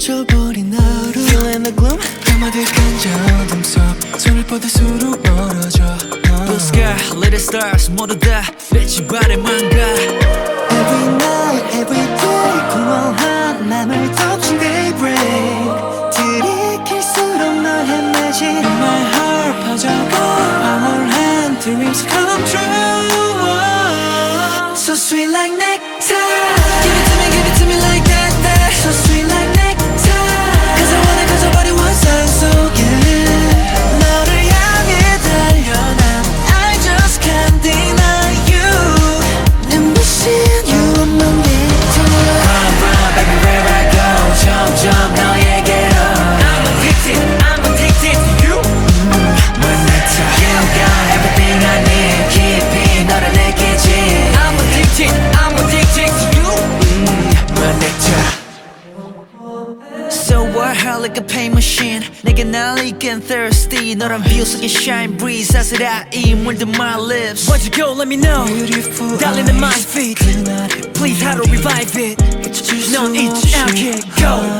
멈춰버린 하루 Feeling the gloom 한마디 간절 어둠 속 손을 뻗을수록 멀어져 Blue sky, little stars 모두 다 빛이 바래만 가 Every night, every day 공허한 맘을 덮친 daybreak 들이킬수록 널 헤매지 My heart 퍼져가 황홀한 dreams come true So sweet like nectar what hell like a pain machine 내게 날리긴 thirsty 너란 view 속에 shine breeze 아슬아이 물든 my lips Where'd you go let me know Beautiful Darling in my feet 그날의 Please how to revive it 넌 잊지 않게 Go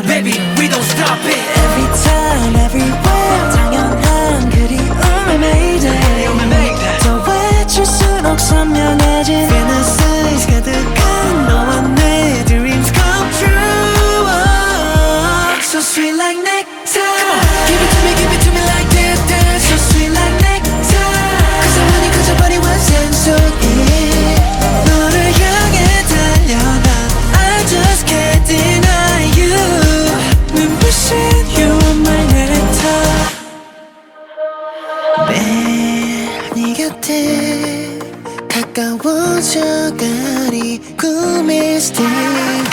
곁에 가까워져가리 꿈이 stay